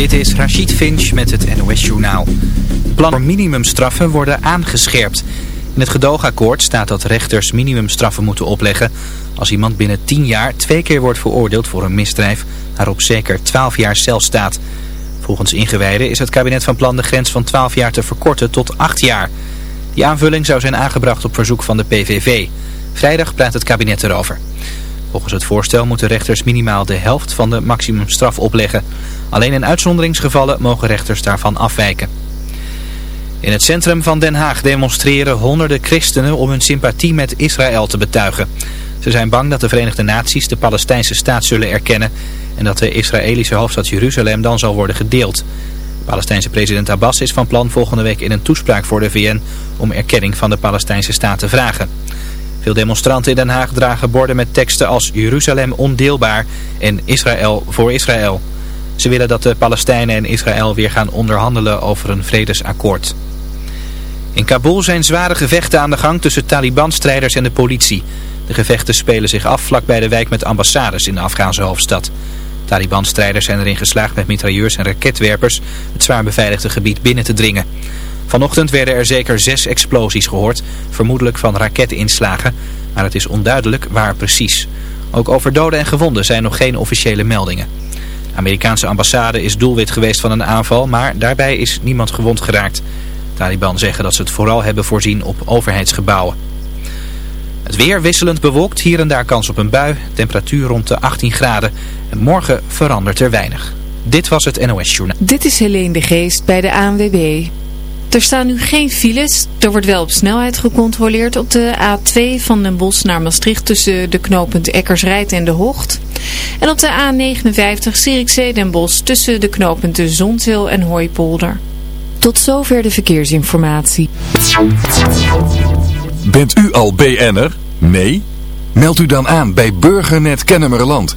Dit is Rachid Finch met het NOS Journaal. Plannen voor minimumstraffen worden aangescherpt. In het gedoogakkoord staat dat rechters minimumstraffen moeten opleggen... als iemand binnen 10 jaar twee keer wordt veroordeeld voor een misdrijf... waarop zeker 12 jaar cel staat. Volgens ingewijden is het kabinet van plan de grens van 12 jaar te verkorten tot 8 jaar. Die aanvulling zou zijn aangebracht op verzoek van de PVV. Vrijdag praat het kabinet erover. Volgens het voorstel moeten rechters minimaal de helft van de maximumstraf opleggen. Alleen in uitzonderingsgevallen mogen rechters daarvan afwijken. In het centrum van Den Haag demonstreren honderden christenen om hun sympathie met Israël te betuigen. Ze zijn bang dat de Verenigde Naties de Palestijnse staat zullen erkennen en dat de Israëlische hoofdstad Jeruzalem dan zal worden gedeeld. De Palestijnse president Abbas is van plan volgende week in een toespraak voor de VN om erkenning van de Palestijnse staat te vragen. Veel demonstranten in Den Haag dragen borden met teksten als Jeruzalem ondeelbaar en Israël voor Israël. Ze willen dat de Palestijnen en Israël weer gaan onderhandelen over een vredesakkoord. In Kabul zijn zware gevechten aan de gang tussen Taliban-strijders en de politie. De gevechten spelen zich af vlakbij de wijk met ambassades in de Afghaanse hoofdstad. Taliban-strijders zijn erin geslaagd met mitrailleurs en raketwerpers het zwaar beveiligde gebied binnen te dringen. Vanochtend werden er zeker zes explosies gehoord, vermoedelijk van raketinslagen, maar het is onduidelijk waar precies. Ook over doden en gewonden zijn nog geen officiële meldingen. De Amerikaanse ambassade is doelwit geweest van een aanval, maar daarbij is niemand gewond geraakt. Taliban zeggen dat ze het vooral hebben voorzien op overheidsgebouwen. Het weer wisselend bewolkt, hier en daar kans op een bui, temperatuur rond de 18 graden. En morgen verandert er weinig. Dit was het NOS Journaal. Dit is Helene de Geest bij de ANWB. Er staan nu geen files. Er wordt wel op snelheid gecontroleerd op de A2 van Den Bosch naar Maastricht tussen de knooppunt Eckersrijd en de Hocht. En op de A59 Zierikzee Den Bosch tussen de knooppunten Zontil en Hooipolder. Tot zover de verkeersinformatie. Bent u al BN'er? Nee? Meld u dan aan bij Burgernet Kennemerland.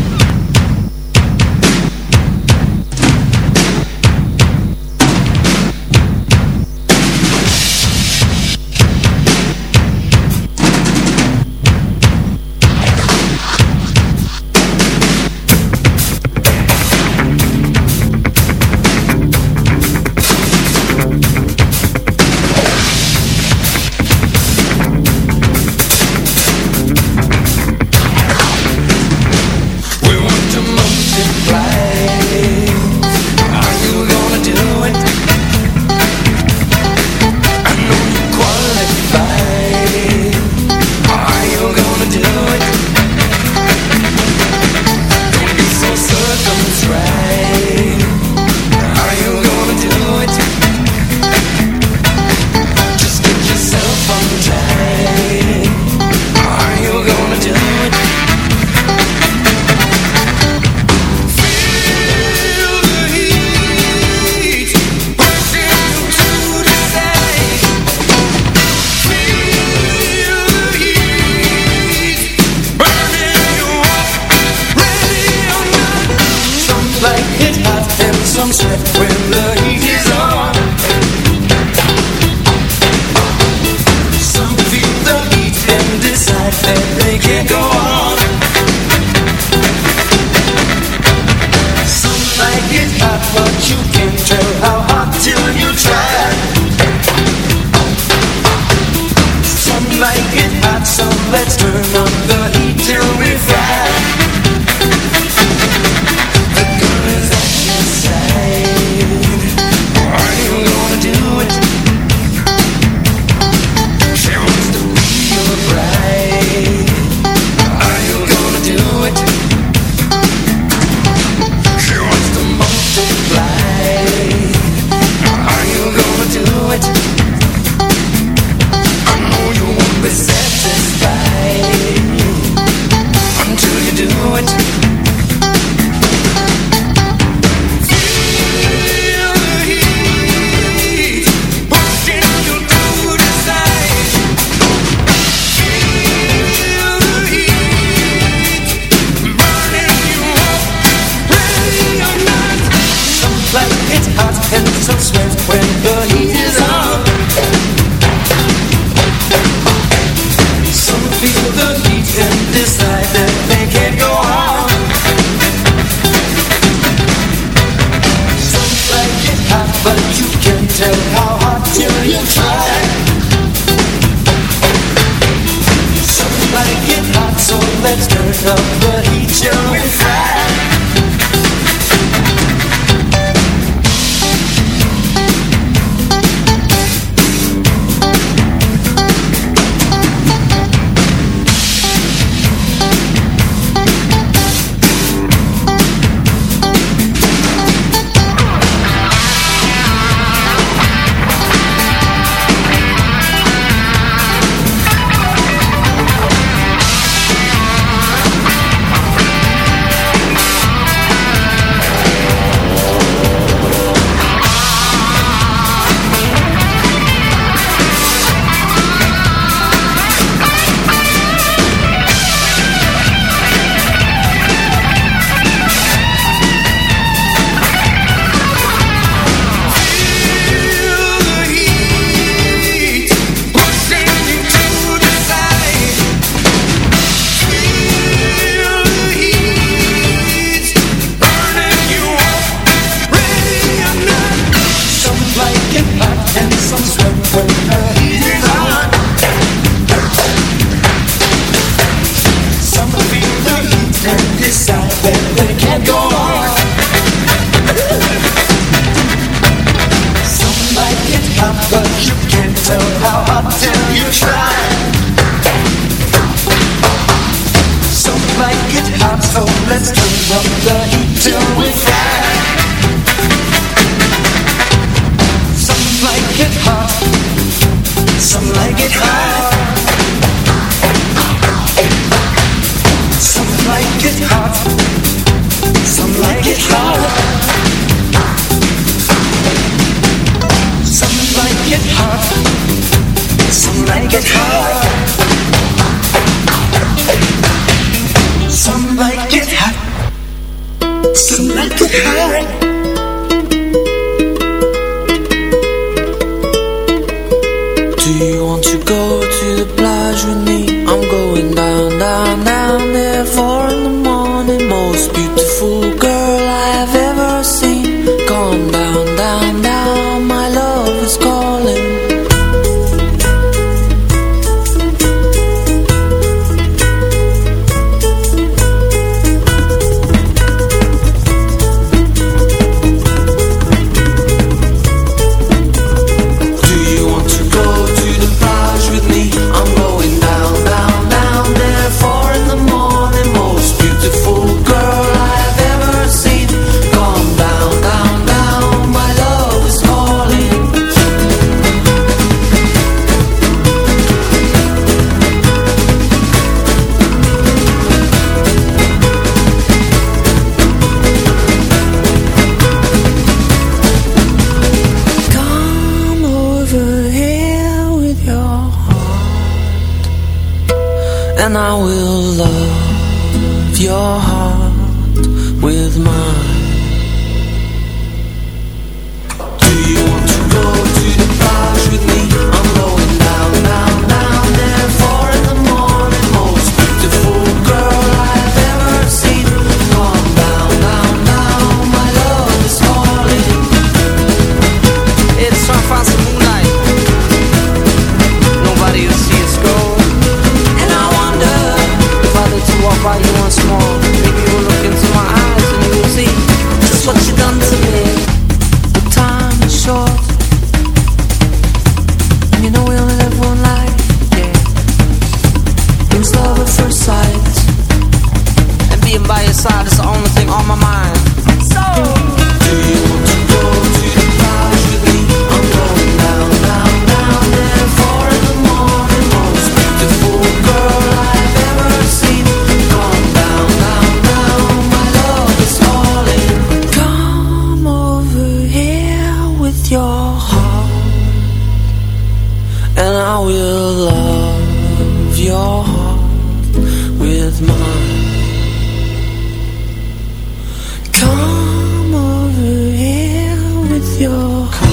your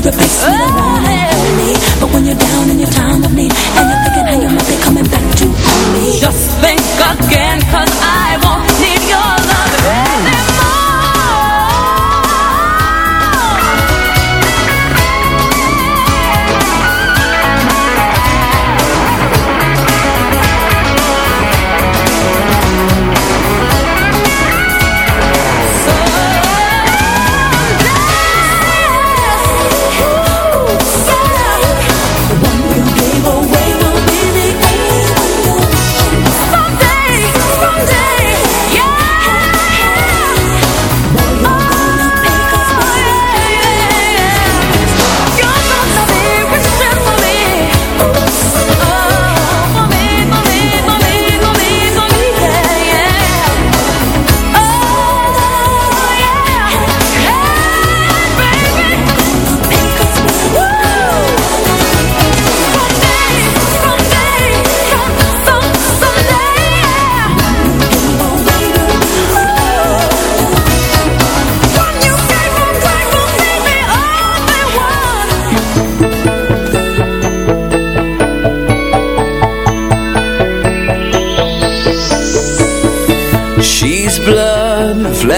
Could replace you around me But when you're down in your time of need And you're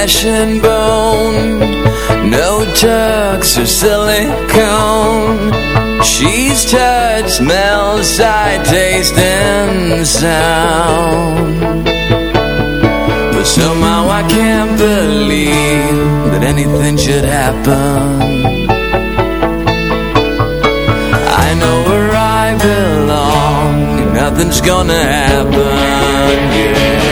flesh and bone. No tugs or silicone. She's touch, smells, sight, taste and sound. But somehow I can't believe That anything should happen. I know where I belong Nothing's gonna happen, yeah.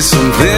something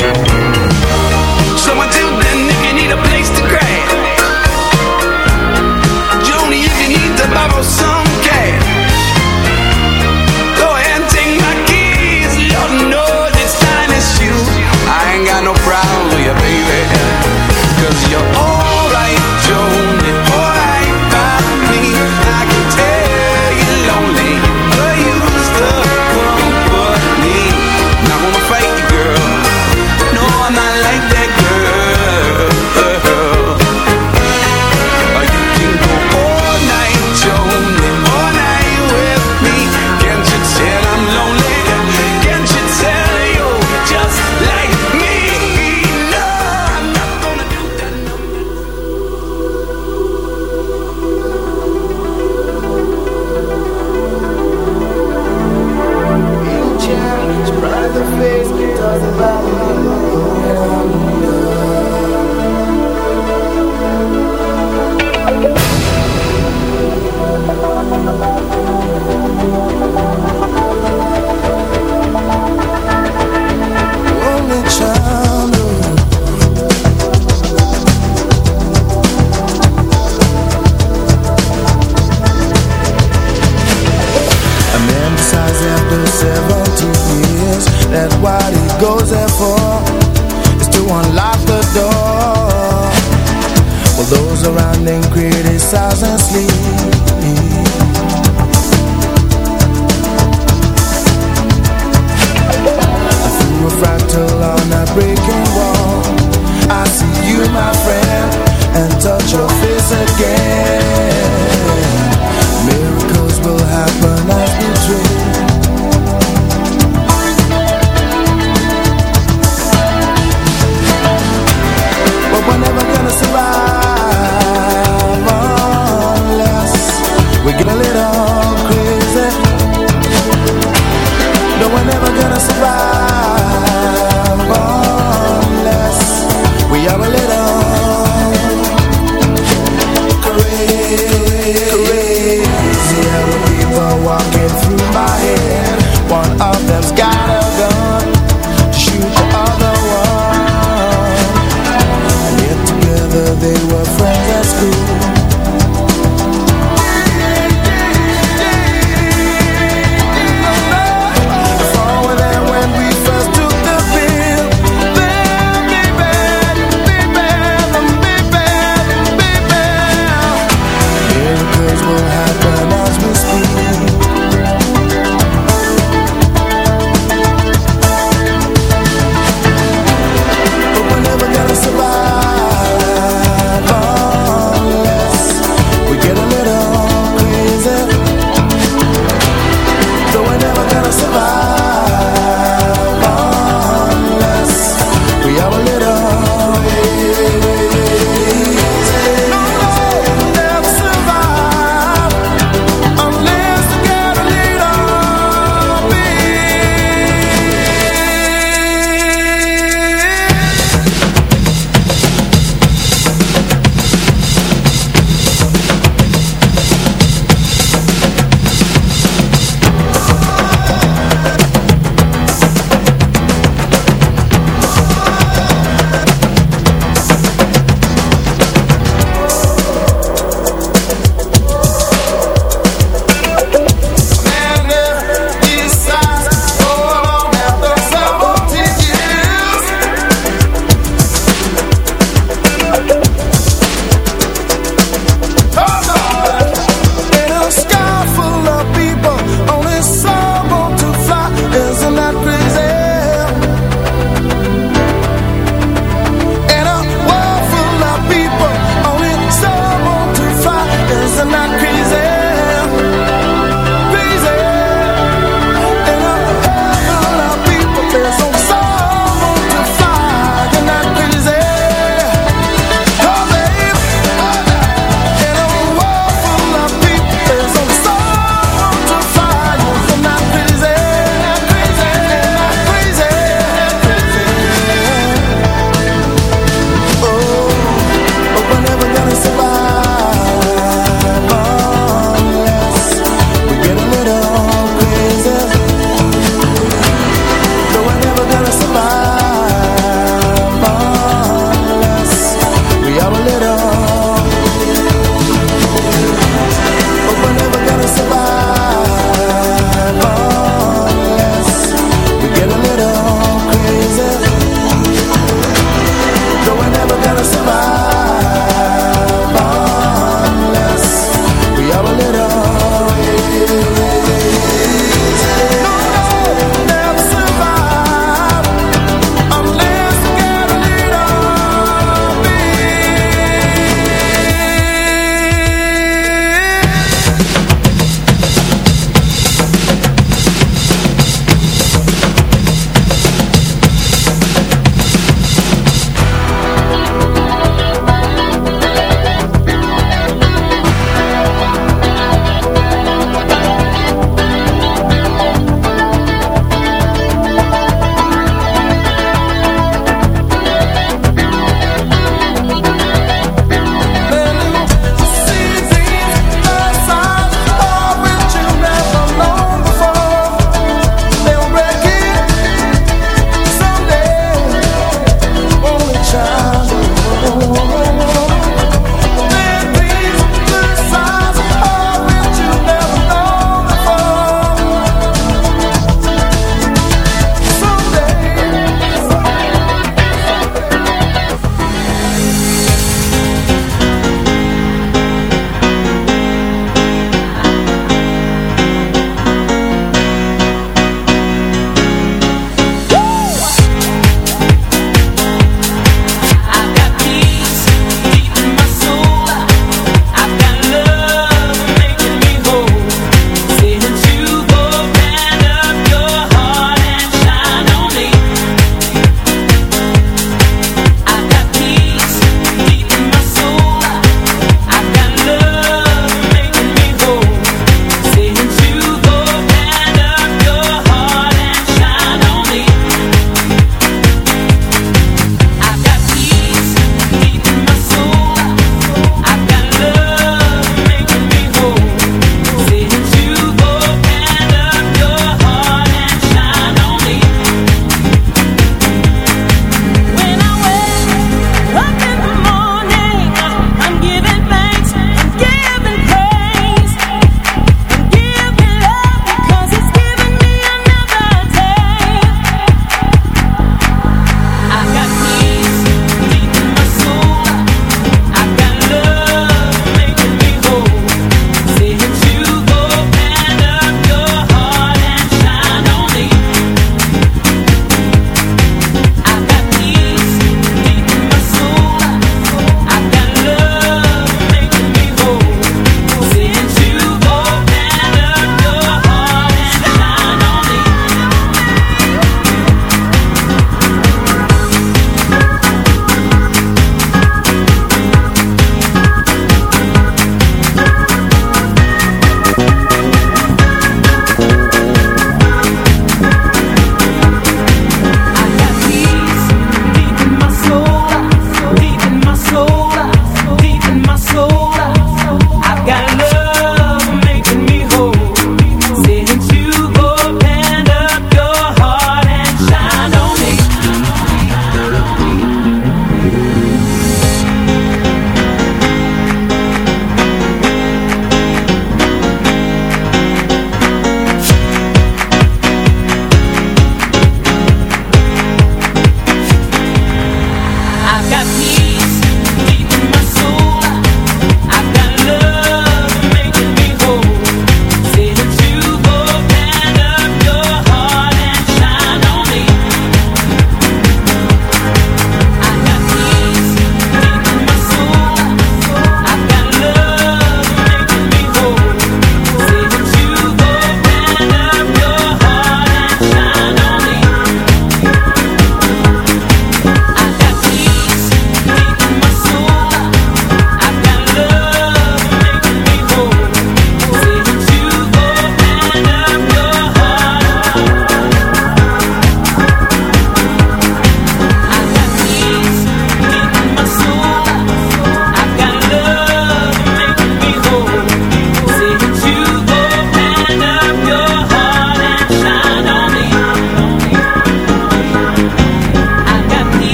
A man decides after 17 years that what he goes there for Is to unlock the door. While those around him criticize and sleep. Through a fractal on a breaking wall. I see you, my friend And touch your face again.